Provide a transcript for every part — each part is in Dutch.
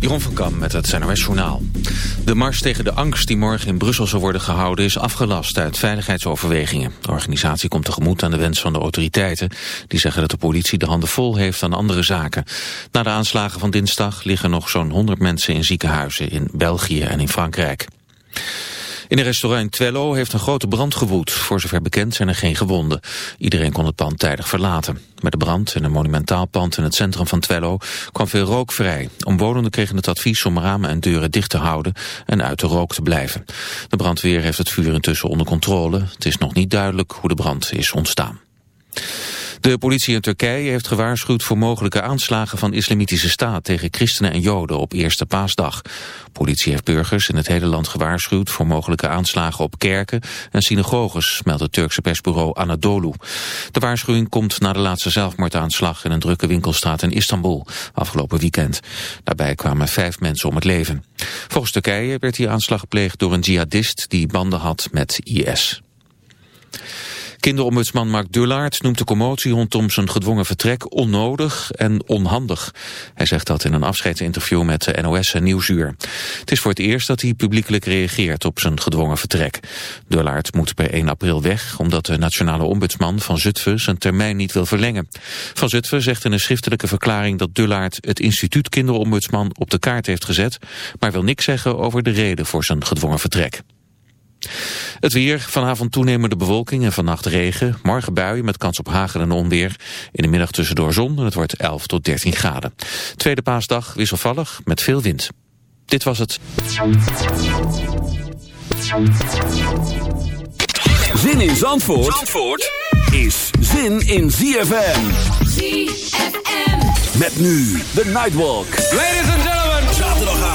Jeroen van Kam met het NOS Journaal. De mars tegen de angst die morgen in Brussel zal worden gehouden... is afgelast uit veiligheidsoverwegingen. De organisatie komt tegemoet aan de wens van de autoriteiten... die zeggen dat de politie de handen vol heeft aan andere zaken. Na de aanslagen van dinsdag liggen nog zo'n 100 mensen in ziekenhuizen... in België en in Frankrijk. In een restaurant Twello heeft een grote brand gewoed. Voor zover bekend zijn er geen gewonden. Iedereen kon het pand tijdig verlaten. Met de brand in een monumentaal pand in het centrum van Twello kwam veel rook vrij. Omwonenden kregen het advies om ramen en deuren dicht te houden en uit de rook te blijven. De brandweer heeft het vuur intussen onder controle. Het is nog niet duidelijk hoe de brand is ontstaan. De politie in Turkije heeft gewaarschuwd voor mogelijke aanslagen van islamitische staat tegen christenen en joden op eerste paasdag. Politie heeft burgers in het hele land gewaarschuwd voor mogelijke aanslagen op kerken en synagoges, meldt het Turkse persbureau Anadolu. De waarschuwing komt na de laatste zelfmoordaanslag in een drukke winkelstraat in Istanbul afgelopen weekend. Daarbij kwamen vijf mensen om het leven. Volgens Turkije werd die aanslag gepleegd door een jihadist die banden had met IS. Kinderombudsman Mark Dullaert noemt de commotie rondom zijn gedwongen vertrek onnodig en onhandig. Hij zegt dat in een afscheidsinterview met de NOS en Nieuwsuur. Het is voor het eerst dat hij publiekelijk reageert op zijn gedwongen vertrek. Dullaert moet per 1 april weg omdat de nationale ombudsman van Zutphen zijn termijn niet wil verlengen. Van Zutphen zegt in een schriftelijke verklaring dat Dullaert het instituut kinderombudsman op de kaart heeft gezet, maar wil niks zeggen over de reden voor zijn gedwongen vertrek. Het weer, vanavond toenemende bewolking en vannacht regen. Morgen buien met kans op hagel en onweer. In de middag tussendoor zon en het wordt 11 tot 13 graden. Tweede paasdag wisselvallig met veel wind. Dit was het. Zin in Zandvoort, Zandvoort is zin in ZFM. ZFM. Met nu de Nightwalk. Ladies and gentlemen.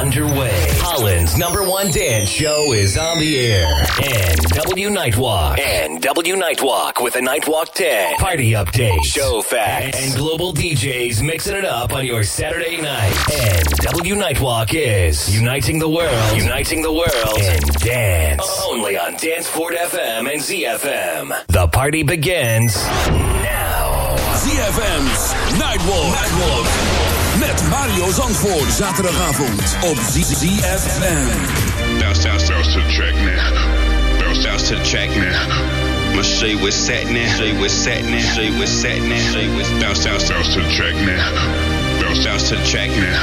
underway. Holland's number one dance show is on the air. NW Nightwalk. NW Nightwalk with a Nightwalk 10. Party update. Show facts. And global DJs mixing it up on your Saturday night. NW Nightwalk is uniting the world. Uniting the world. in dance. Only on Danceport FM and ZFM. The party begins now. ZFM's Nightwalk. Nightwalk. Met Mario Zandvoort. Zaterdagavond op ZFM. Bounce, bounce, bounce to the track now. Bounce, bounce to the track now. Show you what's. Show you what's. Show you what's. Show you what's bounce, bounce, bounce to the track now. Bounce, bounce to the track now.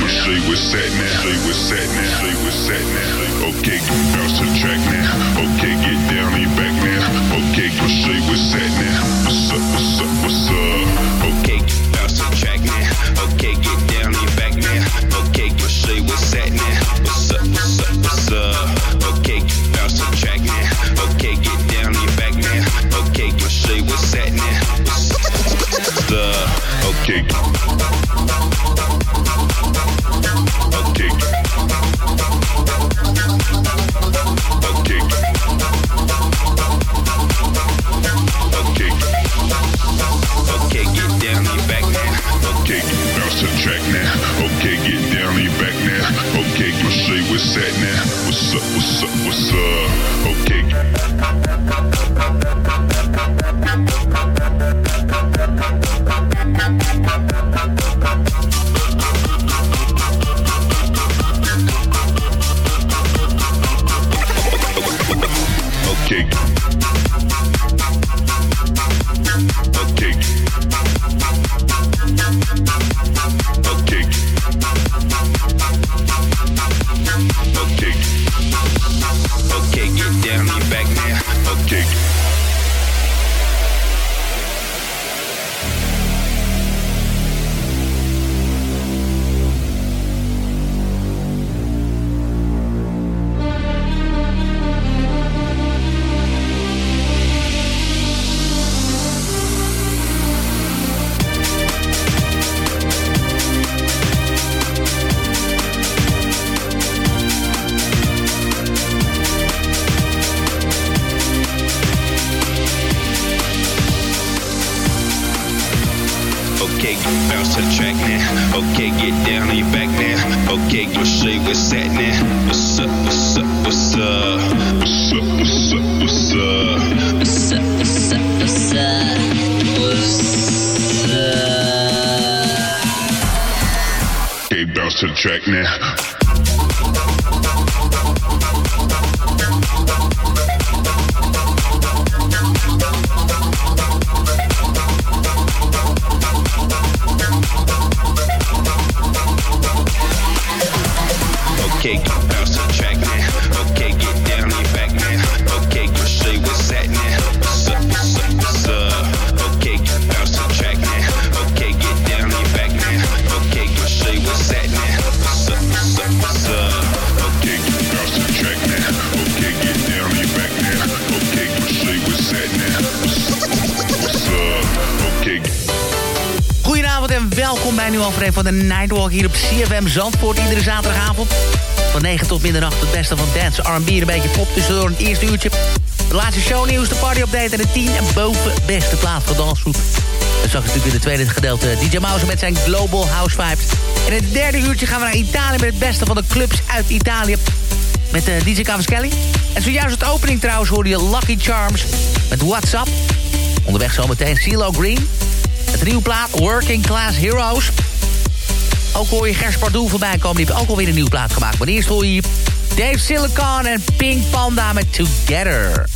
You what's set now. You what's set now. You what's set now. Okay, bounce to the track now. Okay, get down on back now. Okay, you what's set now. What's up? What's up? What's up? De Nightwalk hier op CFM Zandvoort. Iedere zaterdagavond van 9 tot middernacht het beste van dance, R&B en een beetje pop tussendoor het eerste uurtje. De laatste shownieuws, de party-update en de 10 en boven beste plaats van dansgroep. Dan zag ik natuurlijk in het tweede gedeelte DJ Mouse met zijn Global House Vibes. En in het derde uurtje gaan we naar Italië met het beste van de clubs uit Italië. Met uh, DJ Cavaschelli. En zojuist het opening trouwens hoorde je Lucky Charms met WhatsApp. Onderweg zometeen CeeLo Green. Het nieuwe plaat Working Class Heroes. Ook hoor je Gers Pardoel voorbij komen. Die heeft ook alweer een nieuwe plaat gemaakt. Maar eerst hoor je Dave Silicon en Pink Panda met Together.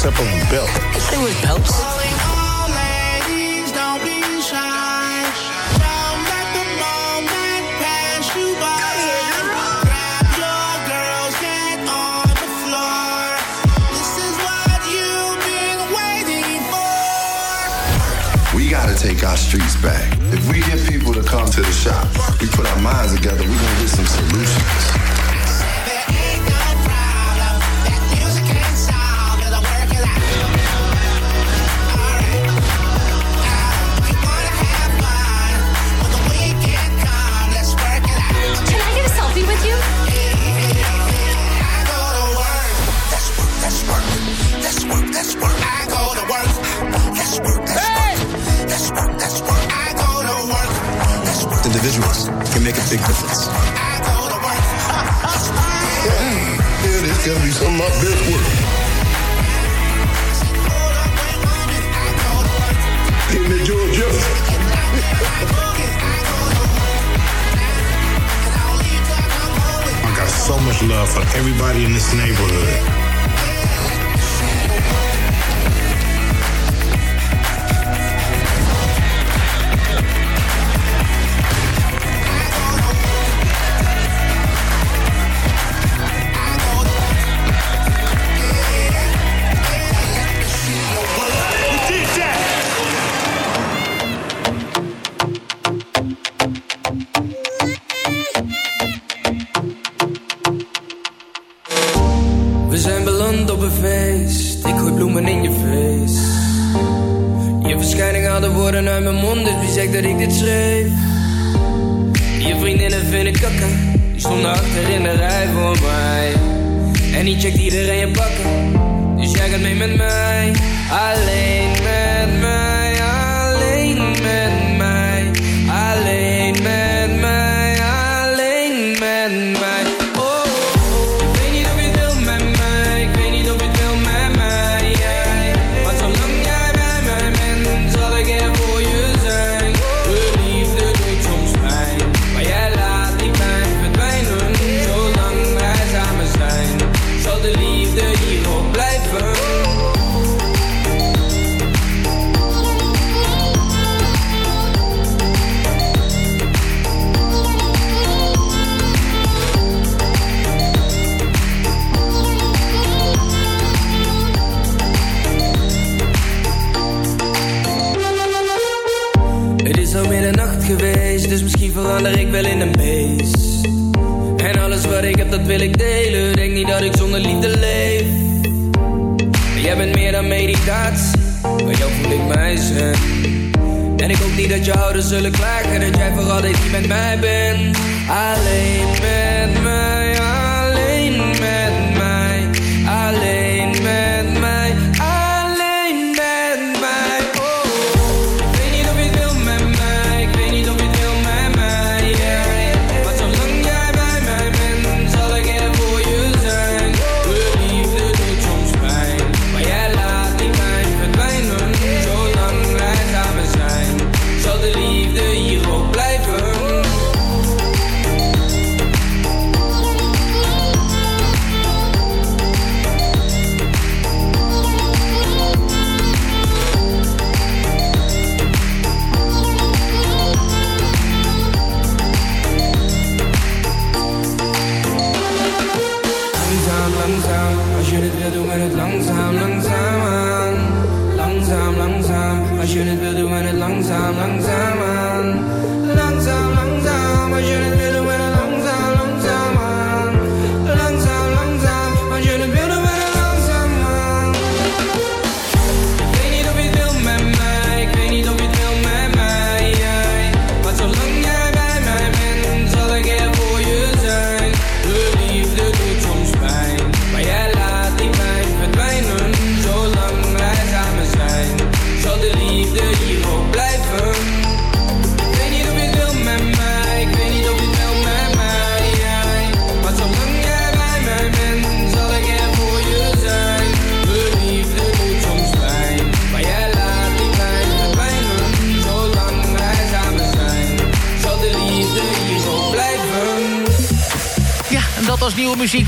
simply built. checkt iedereen je pakken. Dus jij gaat mee met mij, alleen. we zullen klagen dat jij vooral altijd niet met mij bent. Alleen met mij.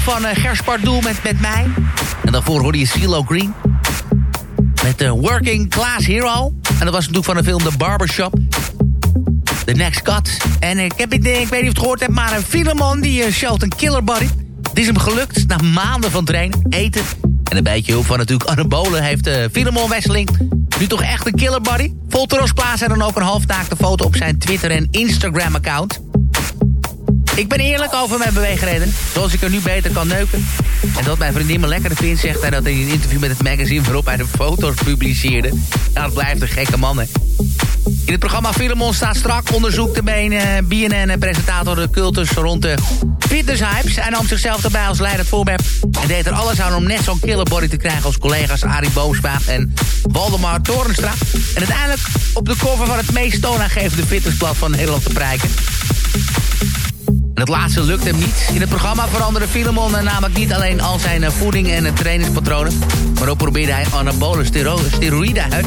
Van uh, Gers met Met Mij. En daarvoor hoorde je CeeLo Green. Met de Working Class Hero. En dat was natuurlijk van de film The Barbershop. The Next Cut. En ik, heb, ik, ik weet niet of je het gehoord hebt, maar een Filemon die uh, showt een killer body. Het is hem gelukt na maanden van trainen, eten... en een beetje hulp van natuurlijk anabolen... heeft uh, Filemon Wesseling nu toch echt een killer body. Volteros plaatste dan ook een halfnaakte foto op zijn Twitter en Instagram account. Ik ben eerlijk over mijn beweegreden. Zoals ik er nu beter kan neuken. En dat mijn vriendin me lekker vindt, zegt hij dat in een interview met het magazine waarop hij de foto's publiceerde. Nou, dat blijft een gekke man, hè. In het programma Filemon staat strak onderzoek de benen BNN-presentator de cultus rond de fitnesshypes. Hij nam zichzelf daarbij als leidend voorwerp en deed er alles aan om net zo'n killerbody te krijgen als collega's Arie Boomsma en Waldemar Torenstra. En uiteindelijk op de cover van het meest toonaangevende fitnessblad van Nederland te prijken. Het laatste lukt hem niet. In het programma veranderde Filemon namelijk niet alleen al zijn eh, voeding en eh, trainingspatronen... maar ook probeerde hij anabole stero steroïden uit.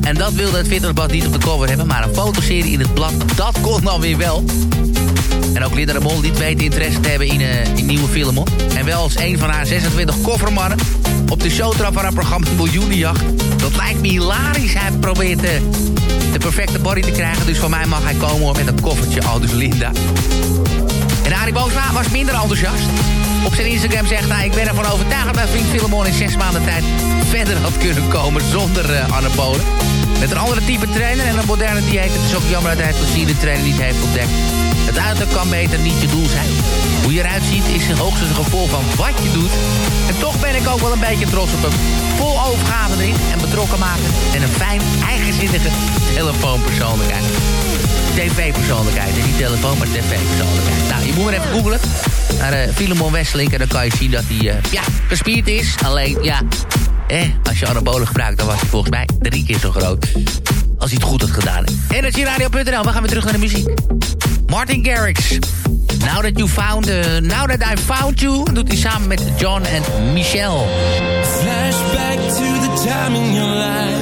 En dat wilde het fitnessblad niet op de cover hebben... maar een fotoserie in het blad, dat kon dan weer wel. En ook Linda de Mol liet weten interesse te hebben in, uh, in nieuwe Filemon. En wel als een van haar 26 koffermannen... op de showtrap van haar programma Miljoenenjacht. Dat lijkt me hilarisch. Hij probeert de, perfecte body te krijgen... dus van mij mag hij komen met een koffertje. Al dus Linda. En Arie Boomsma was minder enthousiast. Op zijn Instagram zegt hij... ik ben ervan overtuigd dat vriend Filemon in zes maanden tijd... verder had kunnen komen zonder uh, anabolen. Met een andere type trainer en een moderne dieet. Het is ook jammer dat hij het plezier trainer niet heeft ontdekt. Het uiterlijk kan beter niet je doel zijn. Hoe je eruit ziet is hoogstens een gevolg van wat je doet. En toch ben ik ook wel een beetje trots op hem. Vol overgave erin en betrokken maken. En een fijn, eigenzinnige telefoonpersoonlijkheid tv-persoonlijkheid. En niet telefoon, maar tv-persoonlijkheid. Nou, je moet maar even googlen naar uh, Filemon Wesseling. En dan kan je zien dat hij uh, ja, gespierd is. Alleen, ja, eh, als je anabolen gebruikt, dan was hij volgens mij drie keer zo groot. Als hij het goed had gedaan. Energieradio.nl, we gaan weer terug naar de muziek. Martin Garrix. Now that you found, uh, now that I found you. doet hij samen met John en Michelle. Flashback to the time in your life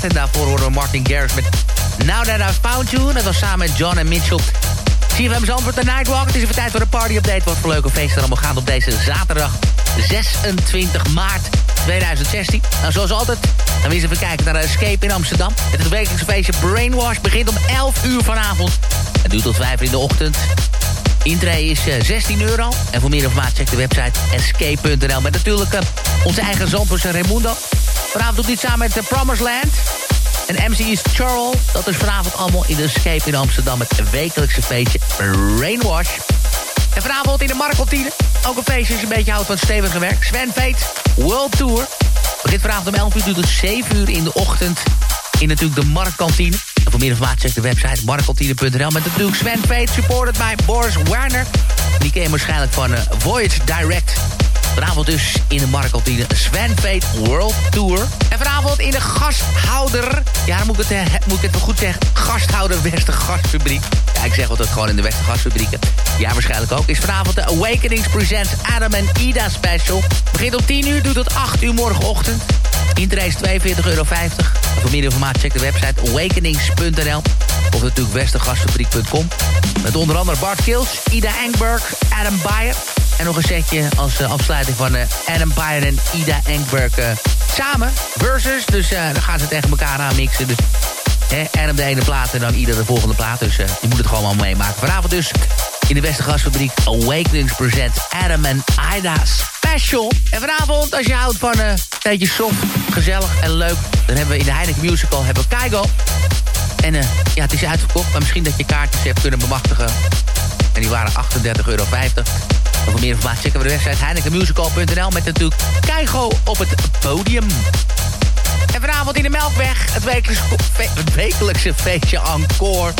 En daarvoor horen we Martin Garrix met Now That I Found You. En dat was samen met John en Mitchell. CFM Zandvoort de Nightwalk. Het is even tijd voor een party-update. Wat voor leuke feesten er allemaal gaan op deze zaterdag 26 maart 2016. Nou, zoals altijd gaan we eens even kijken naar Escape in Amsterdam. Het wekelijkse feestje Brainwash begint om 11 uur vanavond. Het duurt tot 5 uur in de ochtend. Intree is eh, 16 euro. En voor meer informatie check de website escape.nl. Met natuurlijk eh, onze eigen Zandvoortse Raimundo. Vanavond doet het samen met de Promised Land. En MC is Charles. Dat is vanavond allemaal in de Escape in Amsterdam. Het wekelijkse feestje Rainwash. En vanavond in de Marktkantine. Ook een feestje je een beetje houdt van stevige werk. Sven Veet World Tour. Begint vanavond om 11 uur tot 7 uur in de ochtend. In natuurlijk de Marktkantine. En voor meer informatie check de website marktkantine.nl. Met natuurlijk Sven Veet, supported bij Boris Werner. Die ken je waarschijnlijk van eh, Voyage Direct. Vanavond dus in de Marktkantine Sven Veet World Tour. En vanavond in de gasthouder... Ja, dan moet ik het, eh, moet ik het wel goed zeggen. Gasthouder Wester Gasfabriek. Ja, ik zeg altijd gewoon in de Wester Gasfabrieken. Ja, waarschijnlijk ook. Is vanavond de Awakenings Presents Adam en Ida Special. Begint om 10 uur, doet tot 8 uur morgenochtend. Interesse is 42,50 euro. Voor meer informatie check de website awakenings.nl. Of natuurlijk westergasfabriek.com. Met onder andere Bart Kills, Ida Engberg, Adam Bayer... En nog een setje als uh, afsluiting van uh, Adam Byer en Ida Engberg uh, samen. Versus, dus dan gaan ze tegen elkaar aanmixen. Dus hè, Adam de ene plaat en dan Ida de volgende plaat. Dus je moet het gewoon allemaal meemaken. Vanavond dus in de Westergasfabriek Awakenings present Adam en Ida Special. En vanavond, als je houdt van een beetje soft, gezellig en leuk... dan hebben we in de Heineken Musical hebben we Kaigo. En ja, het is uitverkocht, maar misschien dat je kaartjes hebt kunnen bemachtigen. En die waren 38,50 euro. Voor meer informatie checken we de website heinekenmusical.nl... met natuurlijk Keigo op het podium. En vanavond in de Melkweg het wekelijkse, wekelijkse feestje Encore.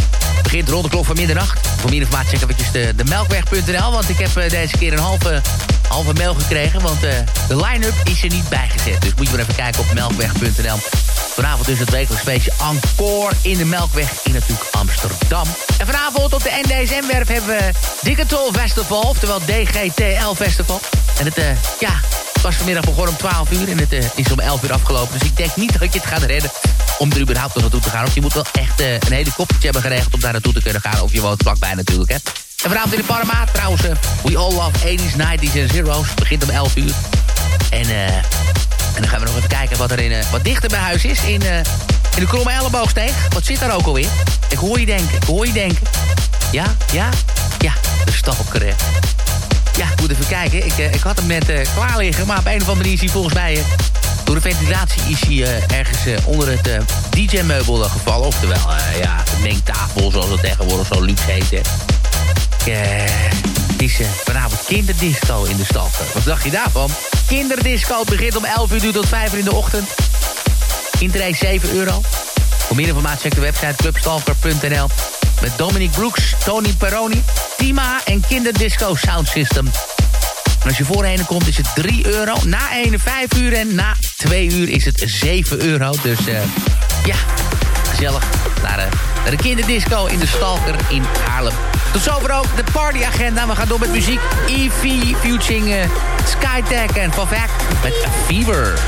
Begint rond de klok van middernacht. Voor meer informatie check eventjes de, de melkweg.nl. Want ik heb uh, deze keer een halve, halve mail gekregen. Want uh, de line-up is er niet bijgezet. Dus moet je maar even kijken op melkweg.nl. Vanavond dus het wekelijks feestje Encore in de Melkweg in natuurlijk Amsterdam. En vanavond op de NDSM-werf hebben we Digital Festival. Oftewel DGTL Festival. En het, uh, ja, was vanmiddag begonnen om 12 uur en het uh, is om 11 uur afgelopen. Dus ik denk niet dat je het gaat redden om er überhaupt nog naartoe te gaan. Of je moet wel echt uh, een helikoptertje hebben geregeld om daar naartoe te kunnen gaan. Of je woont vlakbij natuurlijk, hè. En vanavond in de Parma trouwens, uh, We All Love 80s, 90s en Zero's. begint om 11 uur. En, en dan gaan we nog even kijken wat er in, wat dichter bij huis is. In, in de Kromme Elleboogsteeg. Wat zit daar ook alweer? Ik hoor je denken, ik hoor je denken. Ja, ja, ja, de stalker, hè. Ja, ik moet even kijken. Ik, uh, ik had hem net uh, klaar liggen, maar op een of andere manier is hij volgens mij... Uh, door de ventilatie is hij ergens onder het DJ-meubel gevallen. Oftewel, ja, de mengtafel, zoals het tegenwoordig zo luxe heet. Hè. is vanavond kinderdisco in de stad. Wat dacht je daarvan? Kinderdisco begint om 11 uur tot 5 uur in de ochtend. Intree 7 euro. Voor meer informatie check de website clubstalker.nl met Dominic Brooks, Tony Peroni, Tima en Kinderdisco Sound System. En als je voorheen komt is het 3 euro. Na 1 5 uur en na 2 uur is het 7 euro. Dus uh, ja, gezellig naar, uh, naar de kinderdisco in de Stalker in Haarlem. Tot zover ook de partyagenda. We gaan door met muziek. Evie, Futuring, uh, Skytech en Van Vac met Fever.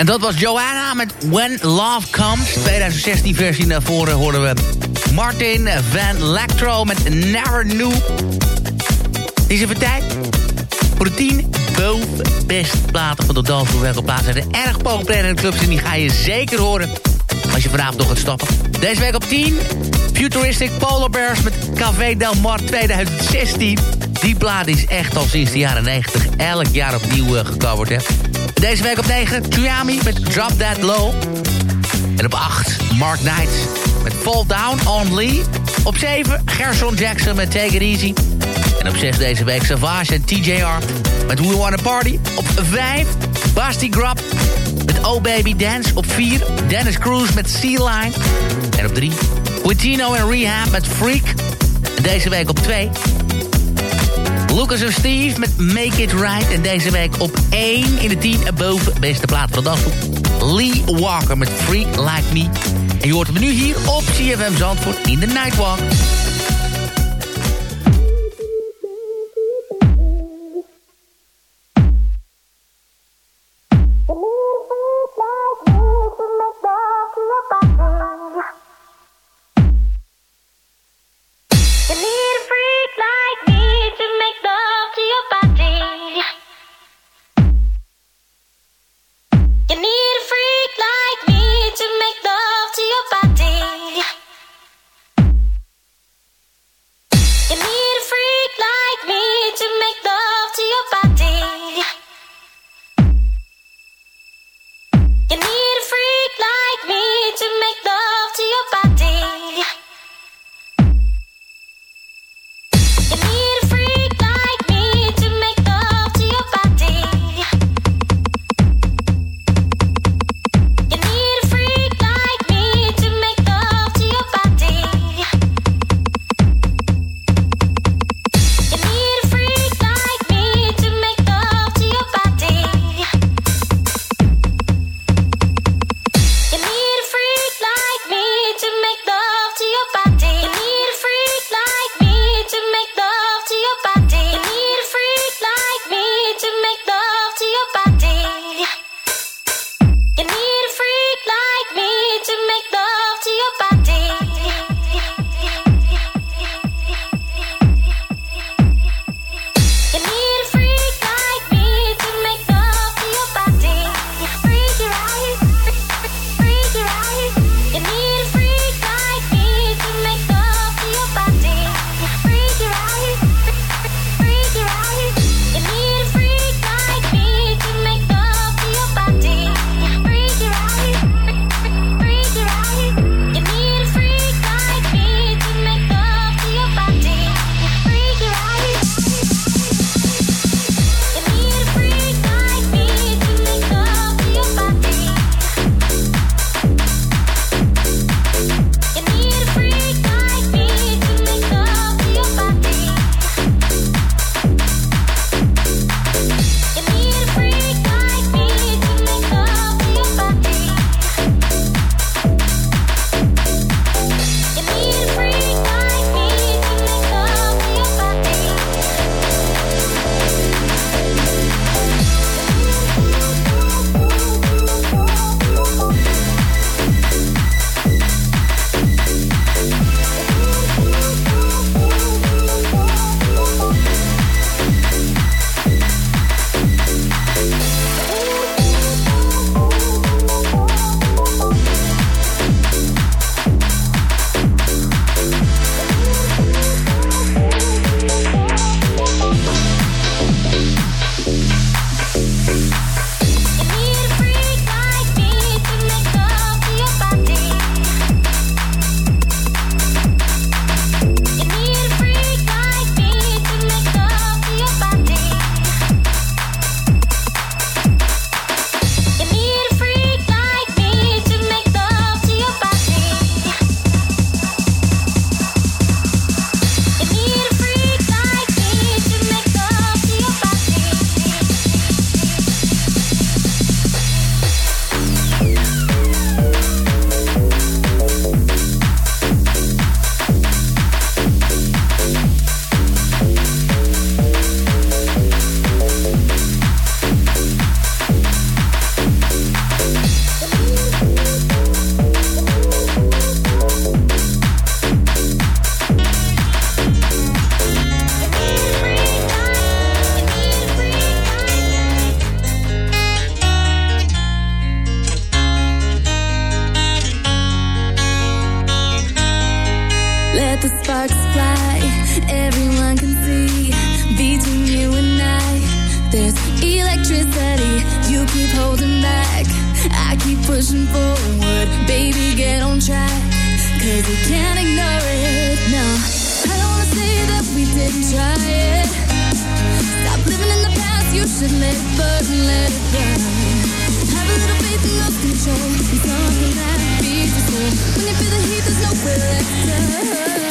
En dat was Joanna met When Love Comes. 2016 versie naar voren horen we Martin Van Lectro met Never. Het is even tijd voor de 10 boven beste platen van de Dalvoer. Welke plaatsen zijn er erg populair in de clubs en die ga je zeker horen als je vanavond nog gaat stappen. Deze week op 10, Futuristic Polar Bears met Café Del Mar 2016. Die plaat is echt al sinds de jaren 90 elk jaar opnieuw uh, gecoverd. Deze week op 9, Triami met Drop That Low. En op 8, Mark Knight met Fall Down on Lee. Op 7, Gerson Jackson met Take It Easy. En op 6 deze week Savage en TJR met We Wanna Party. Op 5, Basti Grub met Oh Baby Dance. Op 4, Dennis Cruz met Sea Line. En op 3, Quintino en Rehab met Freak. En deze week op 2, Lucas en Steve met Make It Right. En deze week op 1 in de 10 boven beste plaat van de dag. Lee Walker met Freak Like Me. En je hoort hem nu hier op CFM Zandvoort in de Nightwalk. said, let it burn, let it burn. Have a little faith and lose control. It's something that beats the soul. When you feel the heat, there's nowhere left to turn.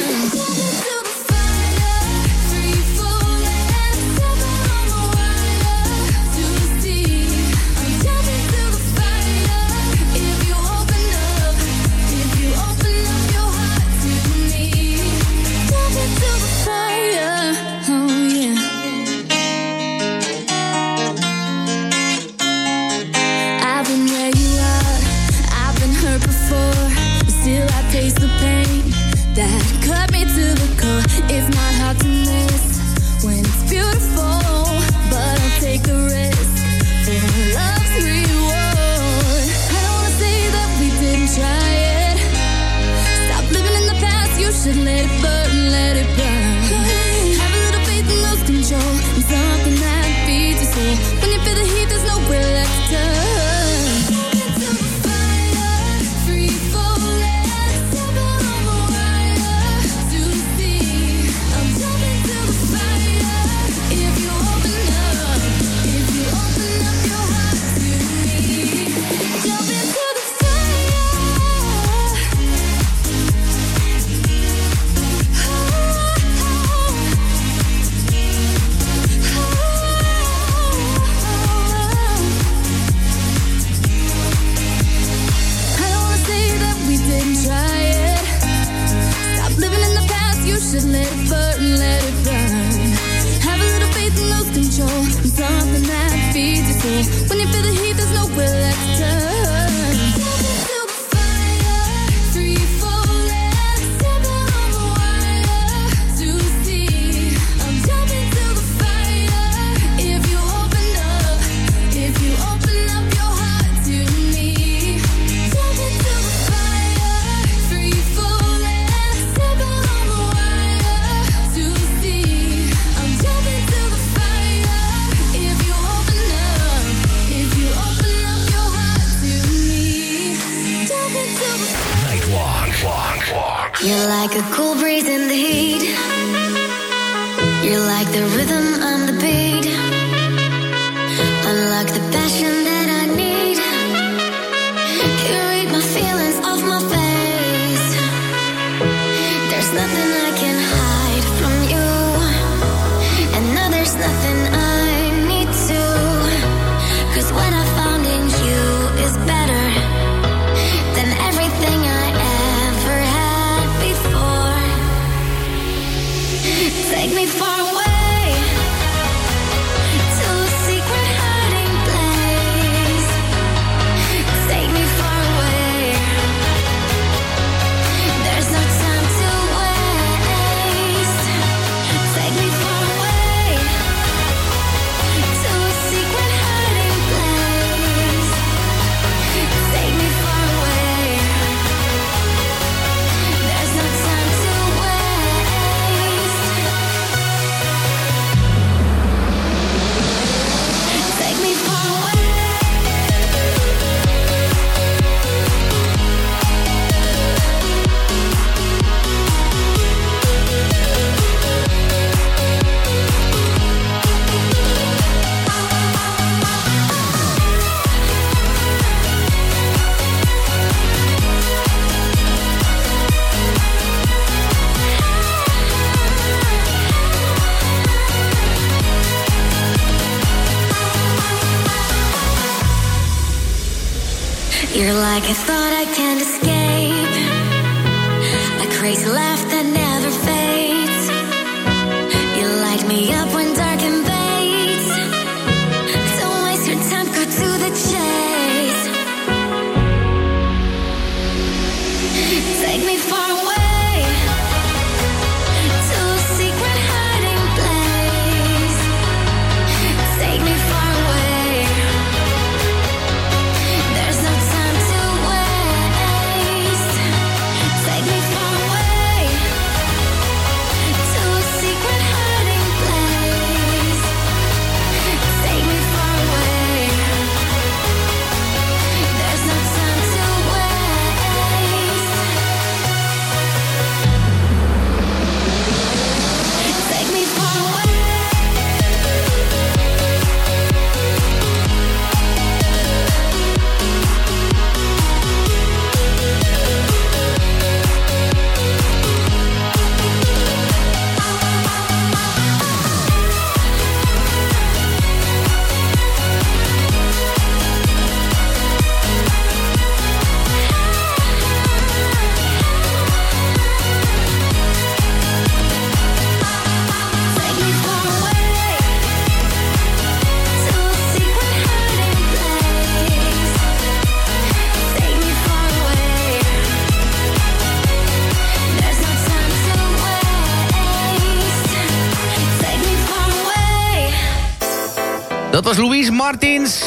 Martins.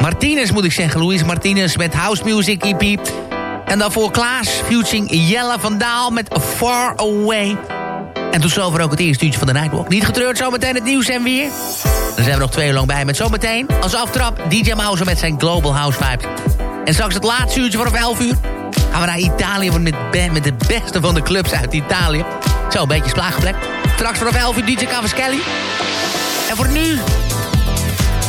Martinez moet ik zeggen. Louise Martinez met House Music EP. En daarvoor Klaas, featuring Jelle van Daal met Far Away. En tot zover ook het eerste uurtje van de Nightwalk. Niet getreurd, zometeen het nieuws en weer. Dan zijn we nog twee uur lang bij met zometeen als aftrap DJ Mouse met zijn Global House Vibes. En straks het laatste uurtje vanaf 11 uur gaan we naar Italië met, met de beste van de clubs uit Italië. Zo, een beetje slaaggeplek. Straks vanaf 11 uur DJ Cavaschelli. En voor nu...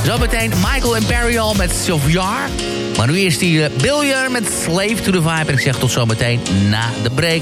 Zometeen Michael Imperial met Sylviar. Maar nu eerst die uh, met Slave to the Vibe. En ik zeg tot zometeen na de break.